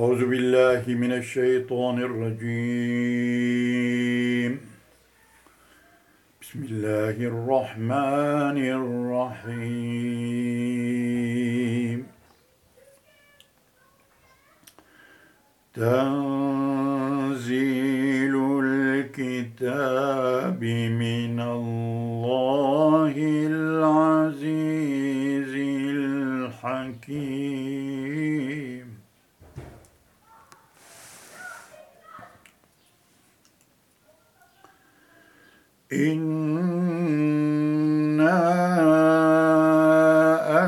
أعوذ بالله من الشيطان الرجيم. بسم الله الرحمن الرحيم. تنزيل الكتاب من الله العزيز الحكيم. إنا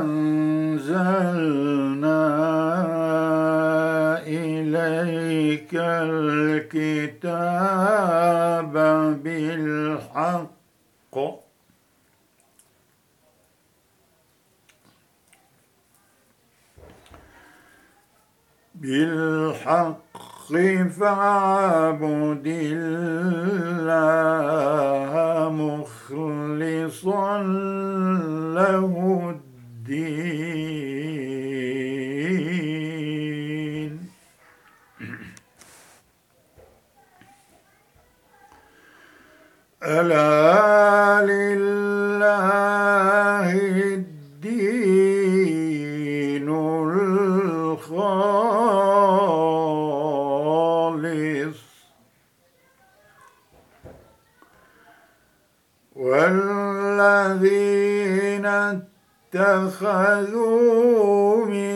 أنزلنا إليك الكتاب بالحق بالحق فاعبد الله اتخذوا من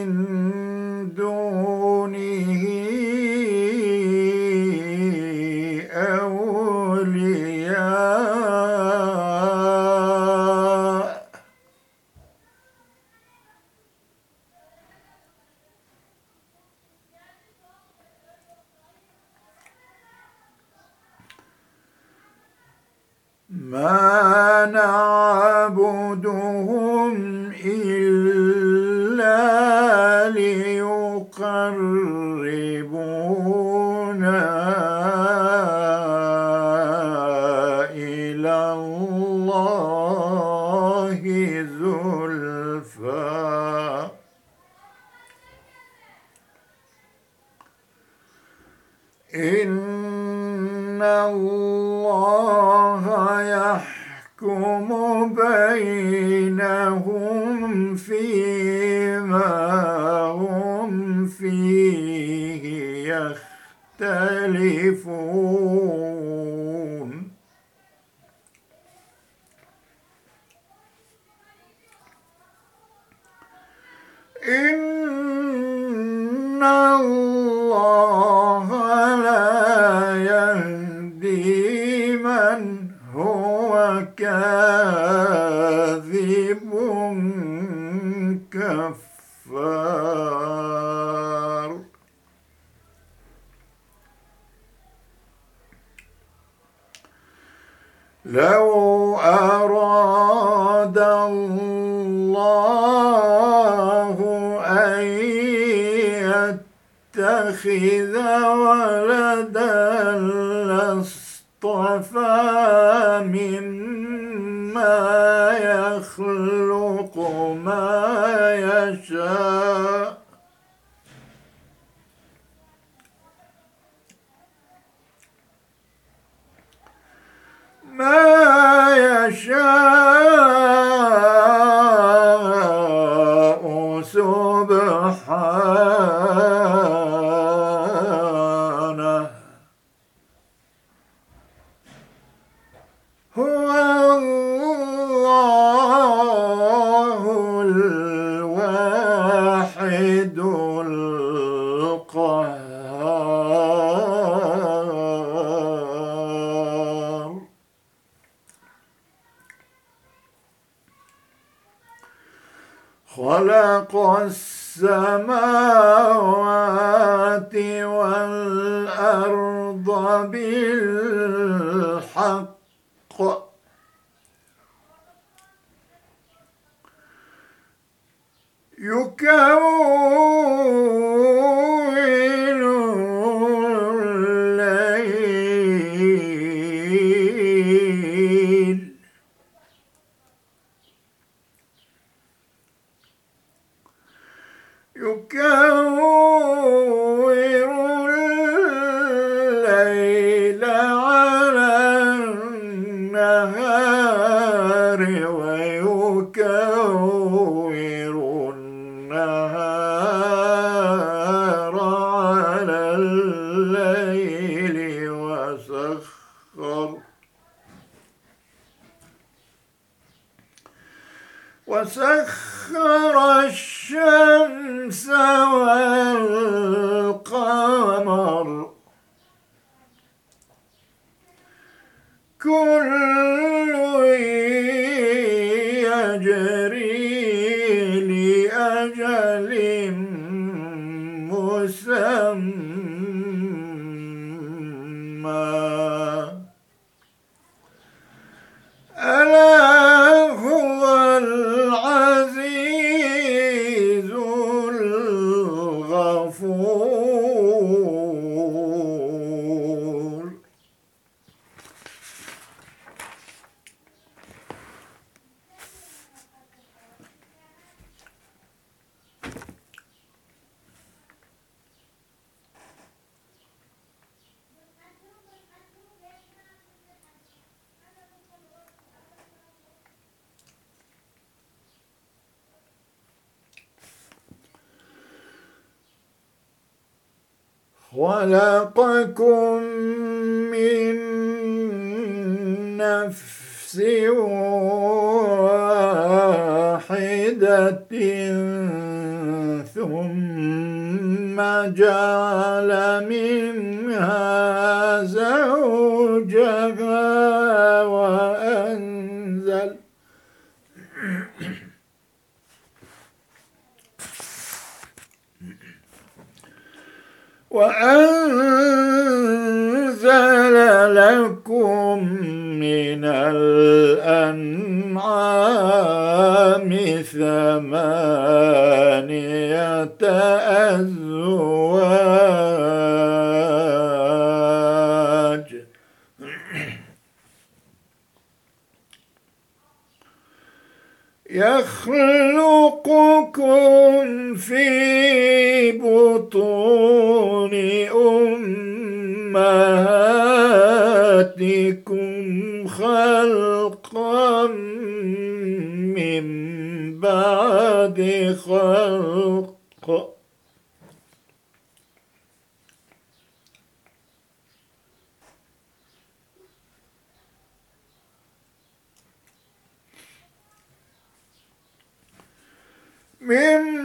لو أراد الله أن يتخذ ولدا لاصطفى مما يخلق ما يشاء. السماوات والأرض بالحق. يكون كل ثم جعل منها زوجها وأنزل وأنزل لكم من الأنعام ثمانية أزواج يخلقكم في بطون أمهاتكم خلق من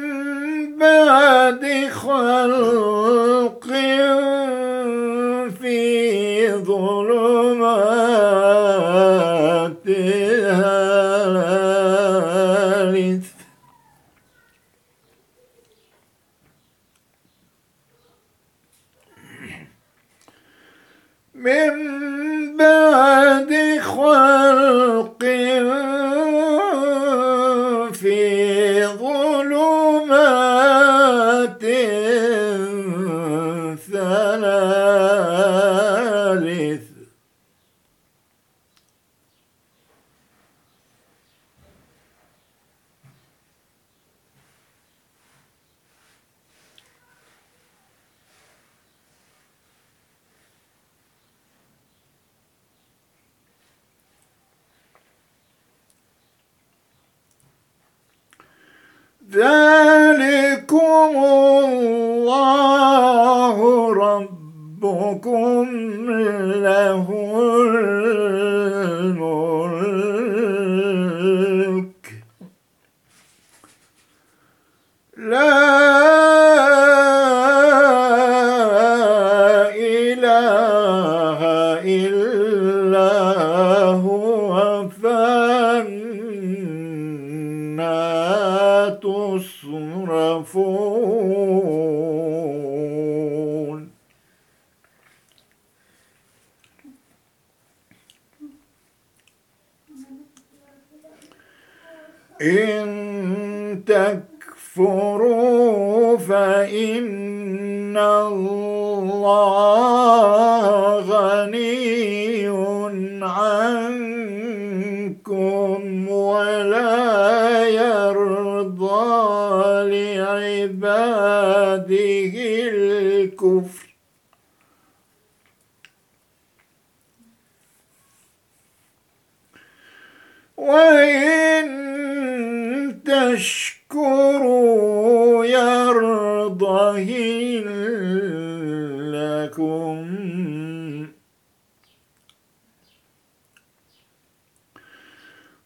ربكم وإن تشكروا يرضه لكم.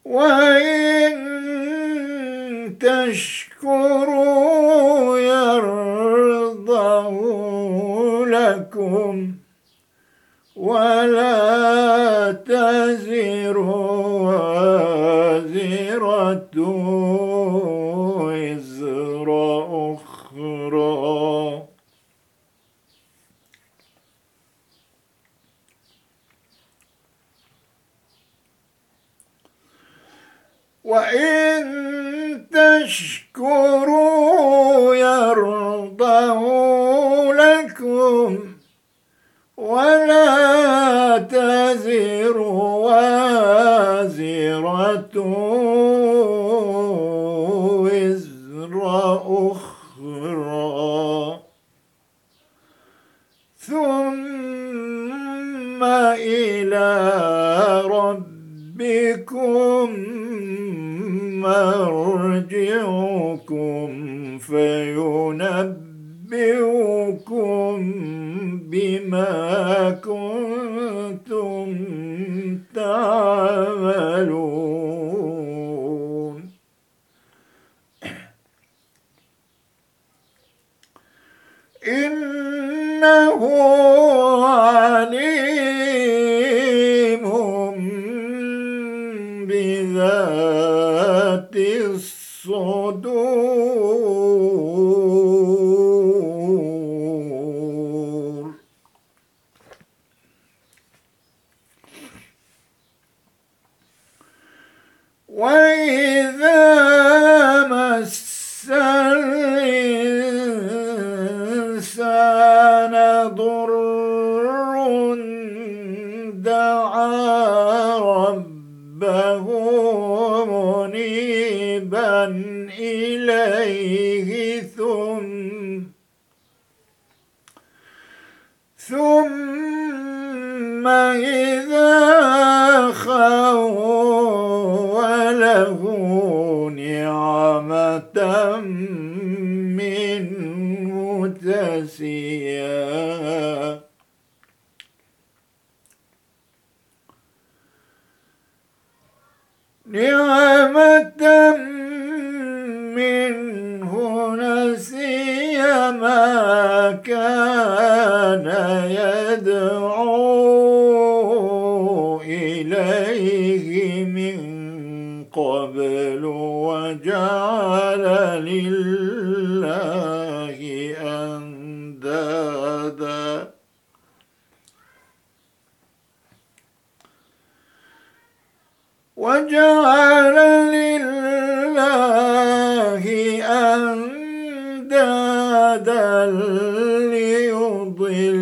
وإن تشكروا يرضه لكم. ولا تزر وازرة وزر أخرى وإن تشكروا يرضه لكم ولا تزر وازرة وزر أخرى ثم إلى ربكم مرجعكم فينبئكم بما كنتم تعملون. إنه منيبا إليه ثم ثم إذا خوله نعمة منه تسيا نعمة منه نسي ما كان يدعو إليه من قبل وجعل لله وجعل لله أندادا ليضل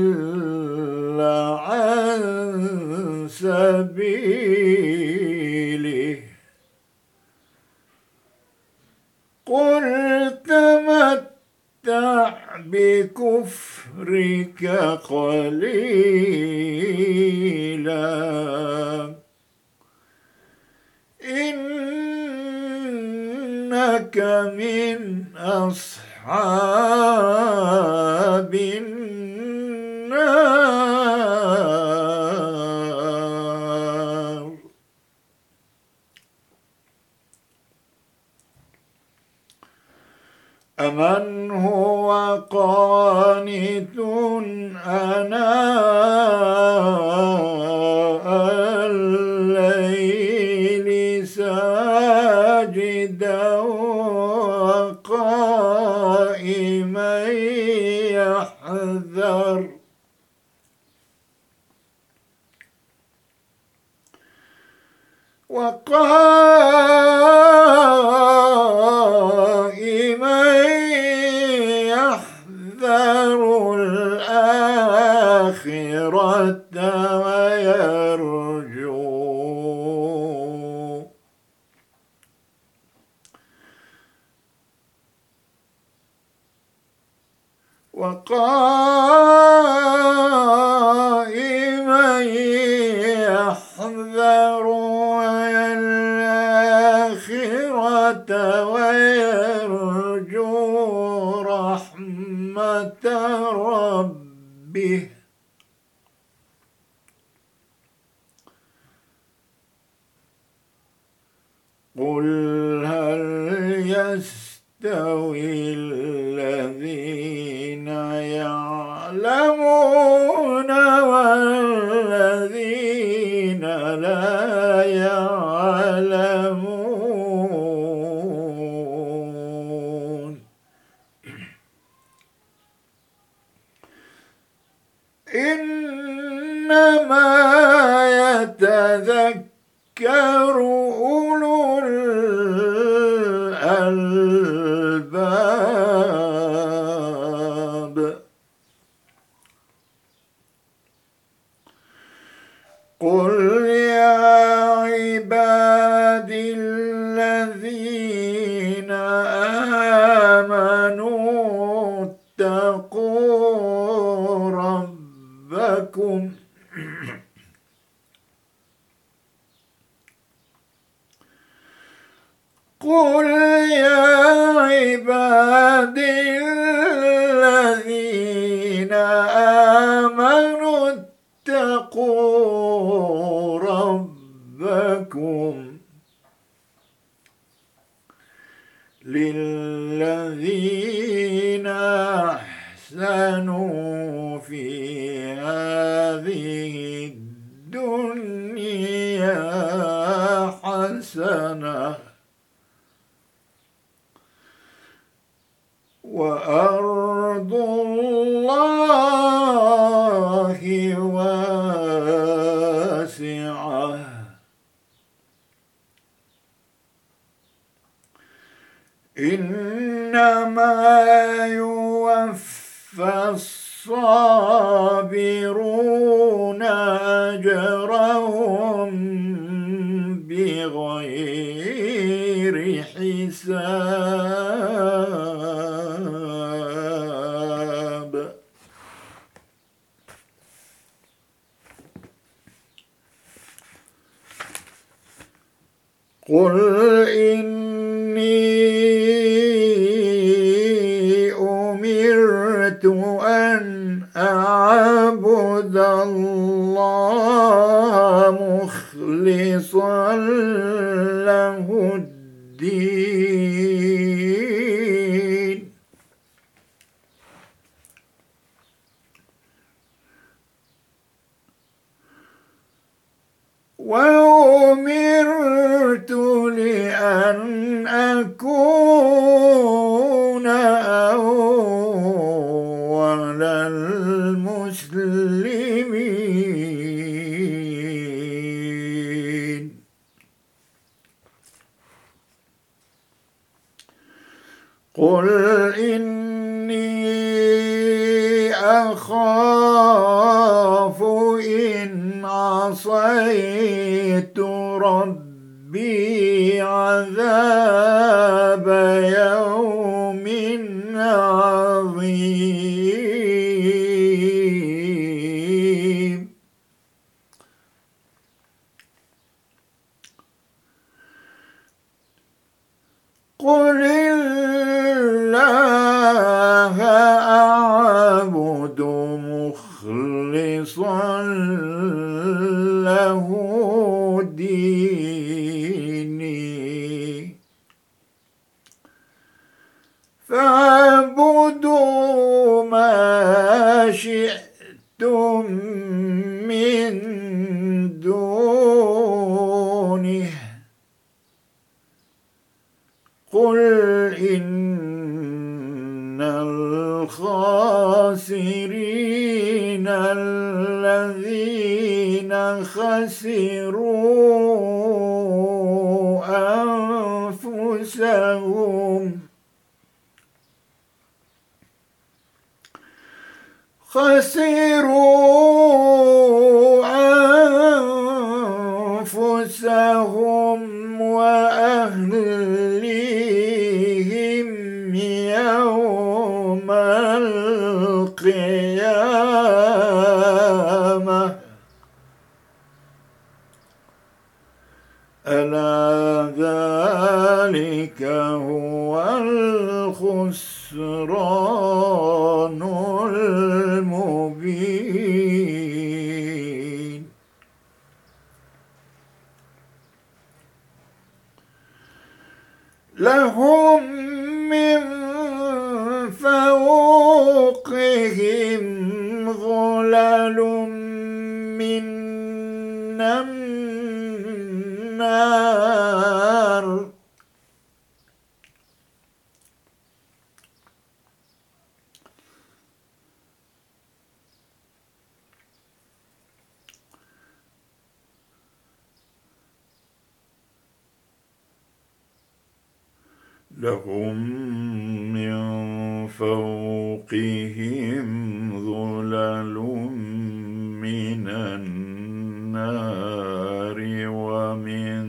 إنما يتذكر وأرض وأمرت لأن أكون فاعبدوا لهم من فوقهم ظلل لهم من فوقهم ظلل من النار ومن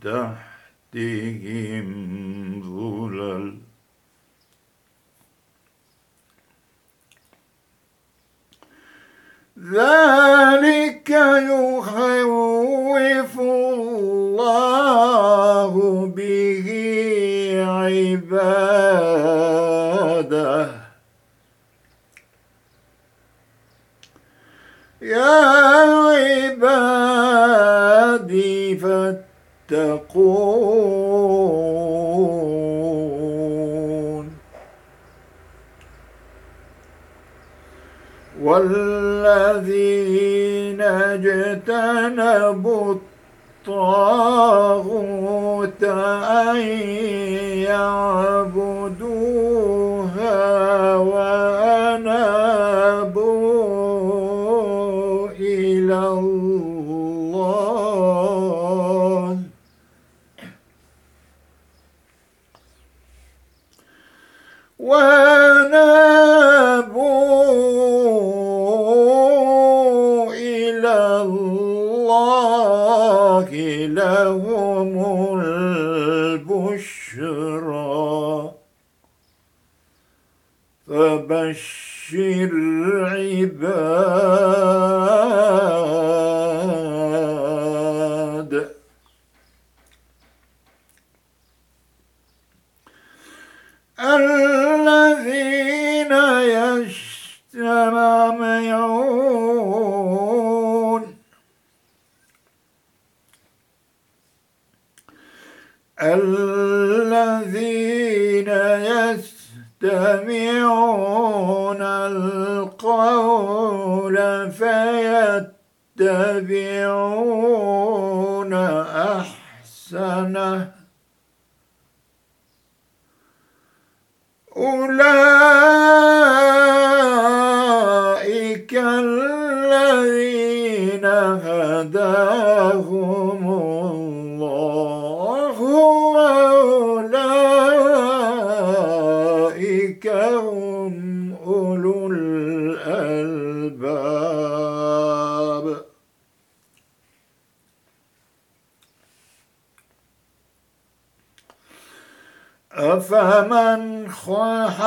تحتهم ظلل. ذلك يخوف الله به عبادة. يا عبادي فاتقون. والذين اجتنبوا الطاغوت أن يعبدوها فبشر عباد.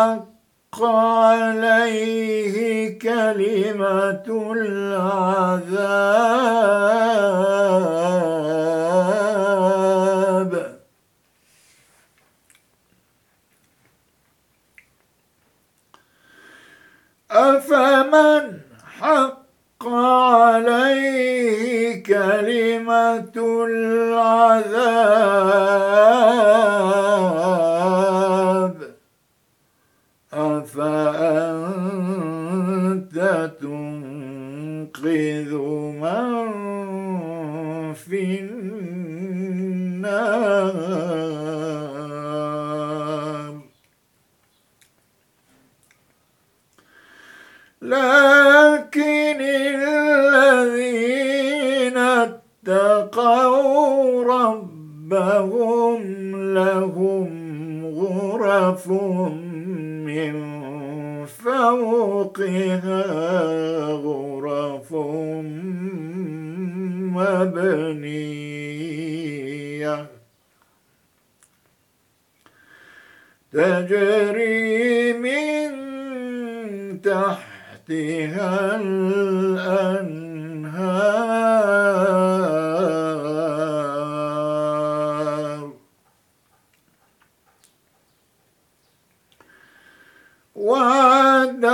حق عليه كلمة العذاب. أفمن حق عليه كلمة العذاب؟ ربهم لهم غرف من فوقها غرف مبنية. تجري من تحتها الأنهار. وعد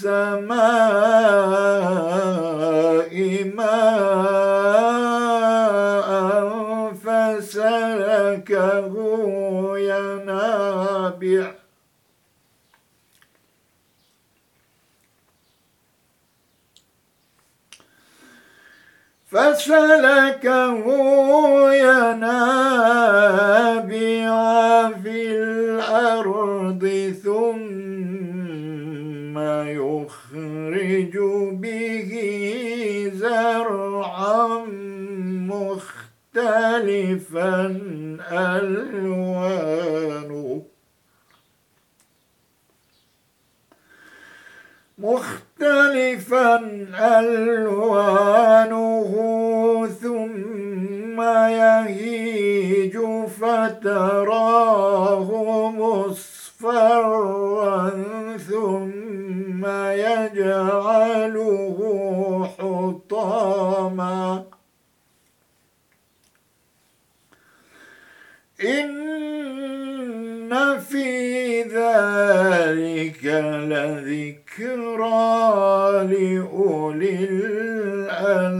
السماء ماء فسلكه ينابع فسلكه ينابيع في الأرض ثم يخرج به زرعا مختلفا ألوانه مختلفا ألوانه ثم يهيج فتراه مصفرا ثم يجعله حطاما إن في ذلك لذكرى لأولي الألباب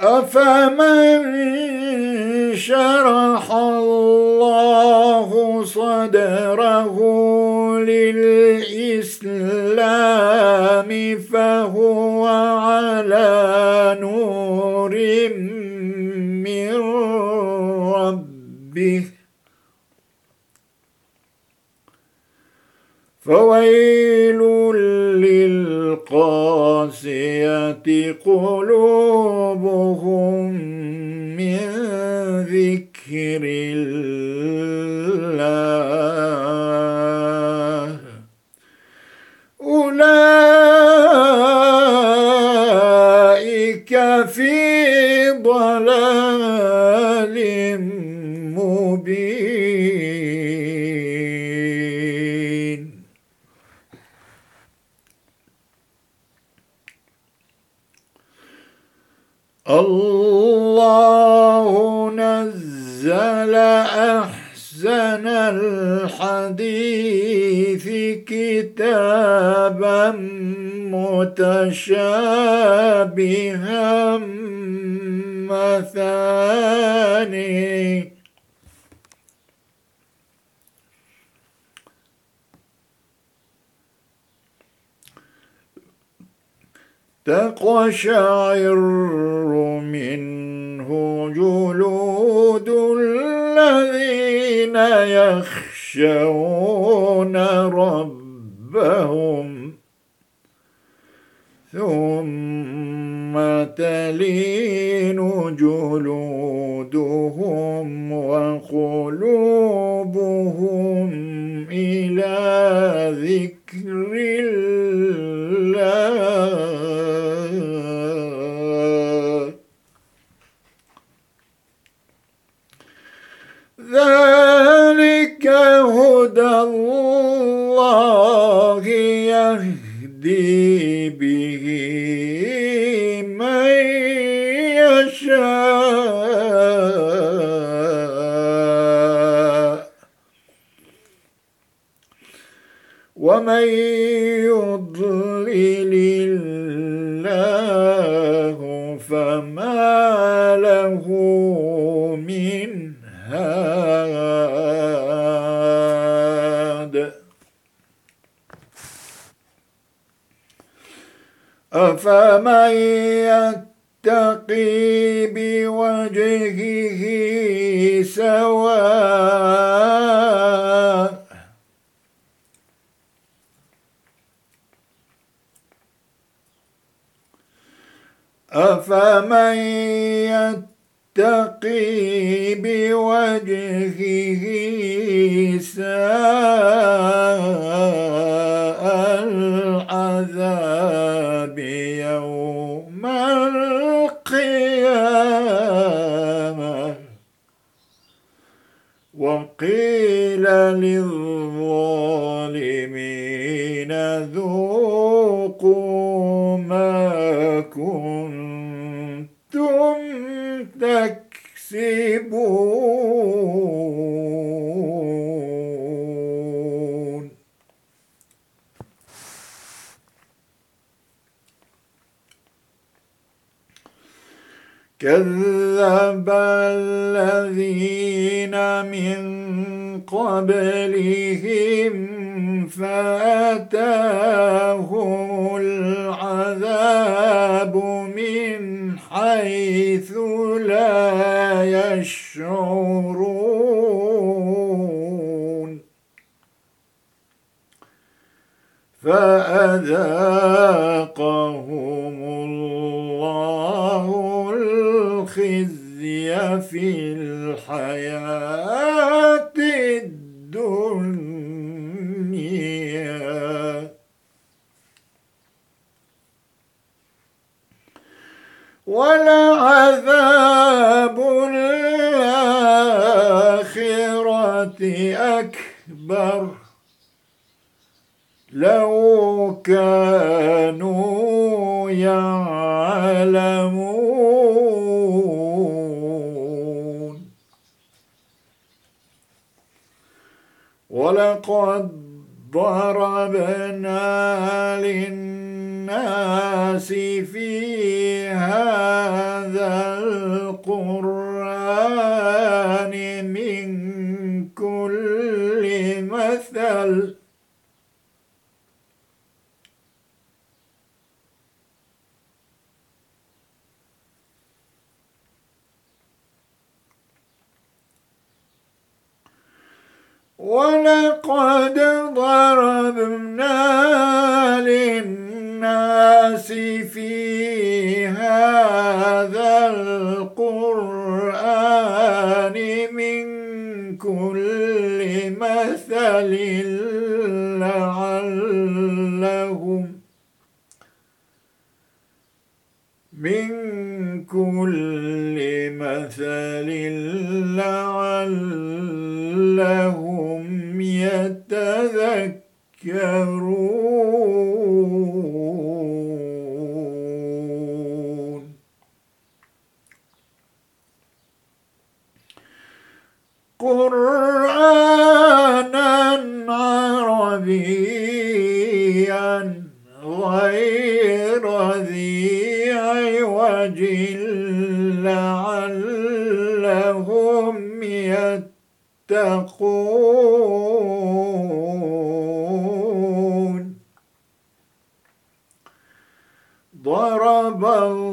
أفمن شرح الله صدره للإسلام فهو على نور من ربه. فويل للقاسية قلوبهم من ذكر تقشعر منه جلود الذين يخشون ربهم. ثم تلين جلودهم وقلوبهم إلى ذكر الله ذلك هدى الله يهدي به من يشاء. ومن أفمن يتقي بوجهه سواء أفمن يتقي بوجهه ساء للظالمين ذوقوا ما كنتم تكسبون. كذب الذين من قبلهم فأتاهم العذاب من حيث لا يشعرون. فأذاقهم الله الخزي في الحياة. ولعذاب الآخرة أكبر. لو كانوا يعلمون. ولقد ضربنا للناس في هذا القرآن من كل مثل. ولقد ضربنا للناس في هذا القرآن من كل مثل لعلهم من كل مثل لعلهم يتذكرون. يتقون ضرب الله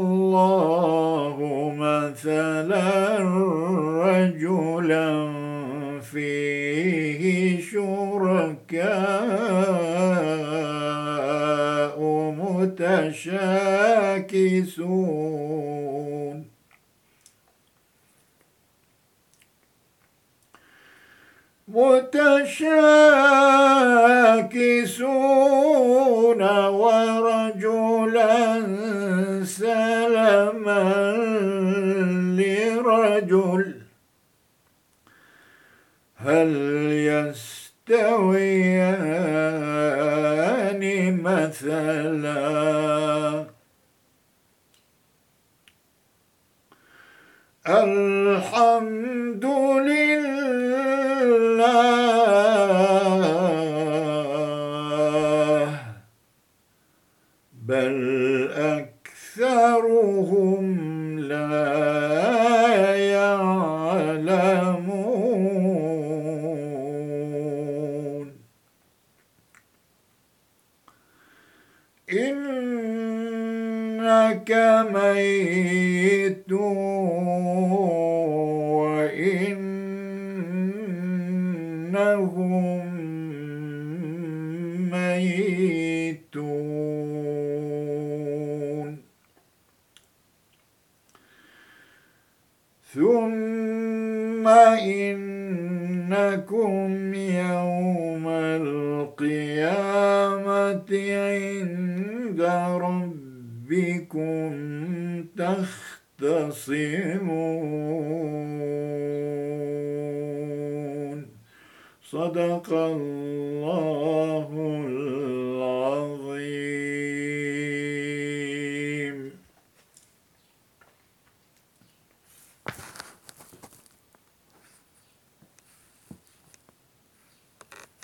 un